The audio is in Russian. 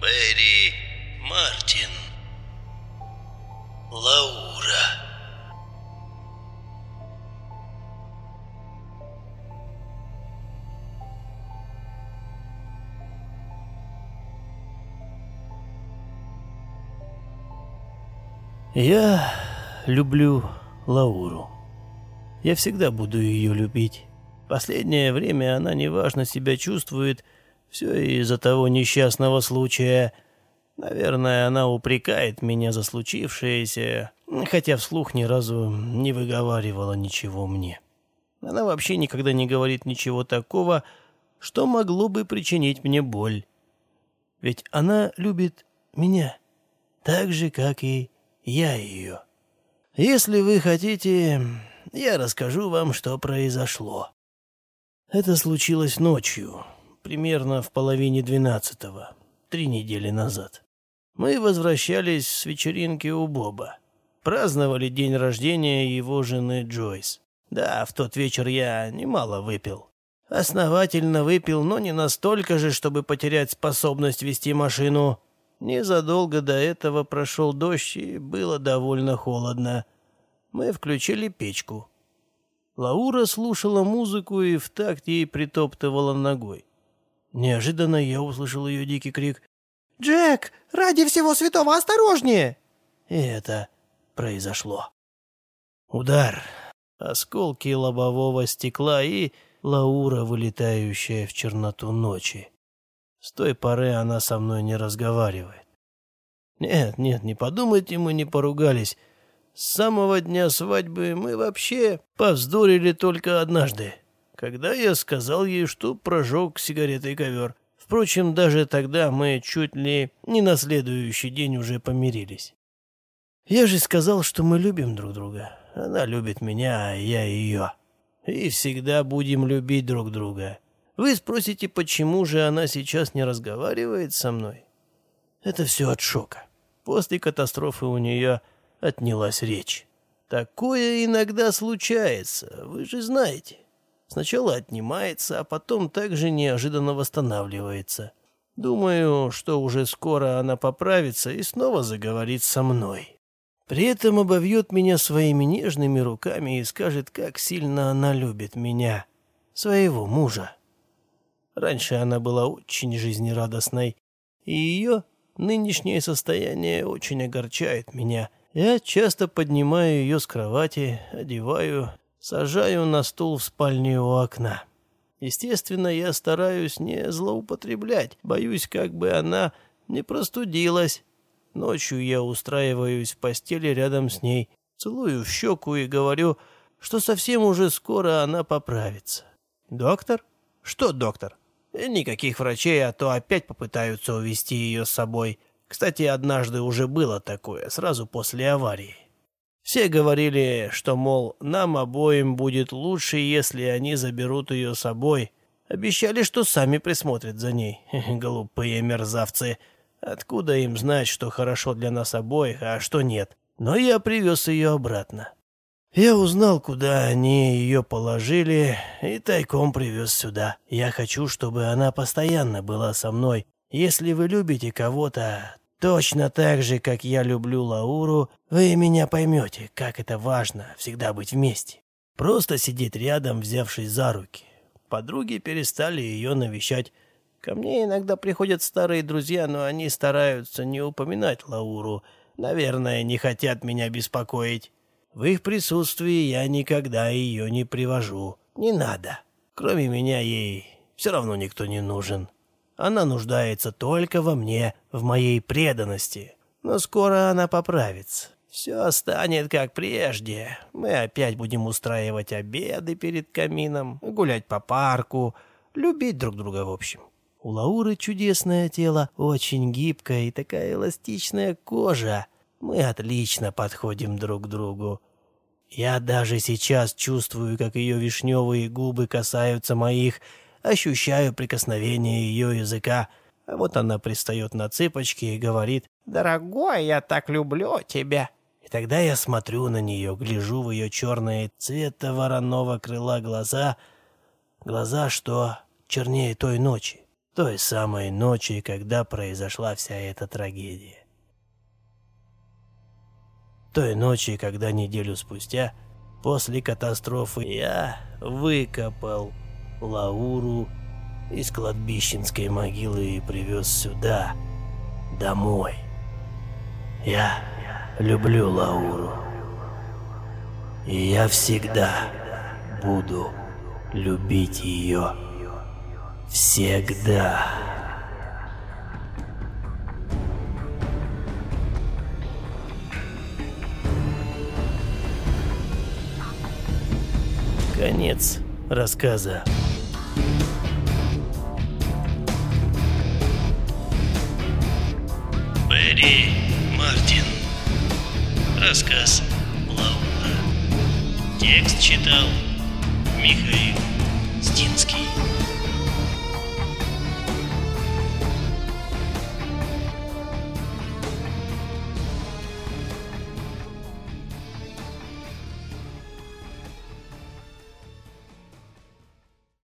Перри Мартин. Лаура. Я люблю Лауру. Я всегда буду ее любить. Последнее время она неважно себя чувствует, все из-за того несчастного случая. Наверное, она упрекает меня за случившееся, хотя вслух ни разу не выговаривала ничего мне. Она вообще никогда не говорит ничего такого, что могло бы причинить мне боль. Ведь она любит меня так же, как и я ее. Если вы хотите, я расскажу вам, что произошло. Это случилось ночью, примерно в половине двенадцатого, три недели назад. Мы возвращались с вечеринки у Боба. Праздновали день рождения его жены Джойс. Да, в тот вечер я немало выпил. Основательно выпил, но не настолько же, чтобы потерять способность вести машину. Незадолго до этого прошел дождь, и было довольно холодно. Мы включили печку. Лаура слушала музыку и в такт ей притоптывала ногой. Неожиданно я услышал ее дикий крик «Джек, ради всего святого, осторожнее!» И это произошло. Удар, осколки лобового стекла и Лаура, вылетающая в черноту ночи. С той поры она со мной не разговаривает. Нет, нет, не подумайте, мы не поругались. С самого дня свадьбы мы вообще повздорили только однажды, когда я сказал ей, что прожег сигаретой ковер. Впрочем, даже тогда мы чуть ли не на следующий день уже помирились. Я же сказал, что мы любим друг друга. Она любит меня, а я ее. И всегда будем любить друг друга. Вы спросите, почему же она сейчас не разговаривает со мной? Это все от шока. После катастрофы у нее отнялась речь. Такое иногда случается, вы же знаете. Сначала отнимается, а потом также неожиданно восстанавливается. Думаю, что уже скоро она поправится и снова заговорит со мной. При этом обовьет меня своими нежными руками и скажет, как сильно она любит меня, своего мужа. Раньше она была очень жизнерадостной, и ее нынешнее состояние очень огорчает меня. Я часто поднимаю ее с кровати, одеваю, сажаю на стул в спальне у окна. Естественно, я стараюсь не злоупотреблять, боюсь, как бы она не простудилась. Ночью я устраиваюсь в постели рядом с ней, целую в щеку и говорю, что совсем уже скоро она поправится. «Доктор?» «Что доктор?» Никаких врачей, а то опять попытаются увести ее с собой. Кстати, однажды уже было такое, сразу после аварии. Все говорили, что, мол, нам обоим будет лучше, если они заберут ее с собой. Обещали, что сами присмотрят за ней. Глупые мерзавцы. Откуда им знать, что хорошо для нас обоих, а что нет? Но я привез ее обратно. Я узнал, куда они ее положили, и тайком привез сюда. Я хочу, чтобы она постоянно была со мной. Если вы любите кого-то точно так же, как я люблю Лауру, вы меня поймете, как это важно всегда быть вместе. Просто сидеть рядом, взявшись за руки. Подруги перестали ее навещать. Ко мне иногда приходят старые друзья, но они стараются не упоминать Лауру. Наверное, не хотят меня беспокоить. В их присутствии я никогда ее не привожу. Не надо. Кроме меня ей все равно никто не нужен. Она нуждается только во мне, в моей преданности. Но скоро она поправится. Все станет как прежде. Мы опять будем устраивать обеды перед камином, гулять по парку, любить друг друга в общем. У Лауры чудесное тело, очень гибкая и такая эластичная кожа. Мы отлично подходим друг к другу. Я даже сейчас чувствую, как ее вишневые губы касаются моих, ощущаю прикосновение ее языка. А вот она пристает на цыпочки и говорит «Дорогой, я так люблю тебя». И тогда я смотрю на нее, гляжу в ее черные цвета вороного крыла глаза, глаза, что чернее той ночи. той самой ночи, когда произошла вся эта трагедия. Той ночи, когда неделю спустя, после катастрофы, я выкопал Лауру из кладбищенской могилы и привез сюда, домой. Я люблю Лауру. И я всегда буду любить ее. Всегда. Конец рассказа. Перри Мартин. Рассказ Лаура. Текст читал Михаил Стинский.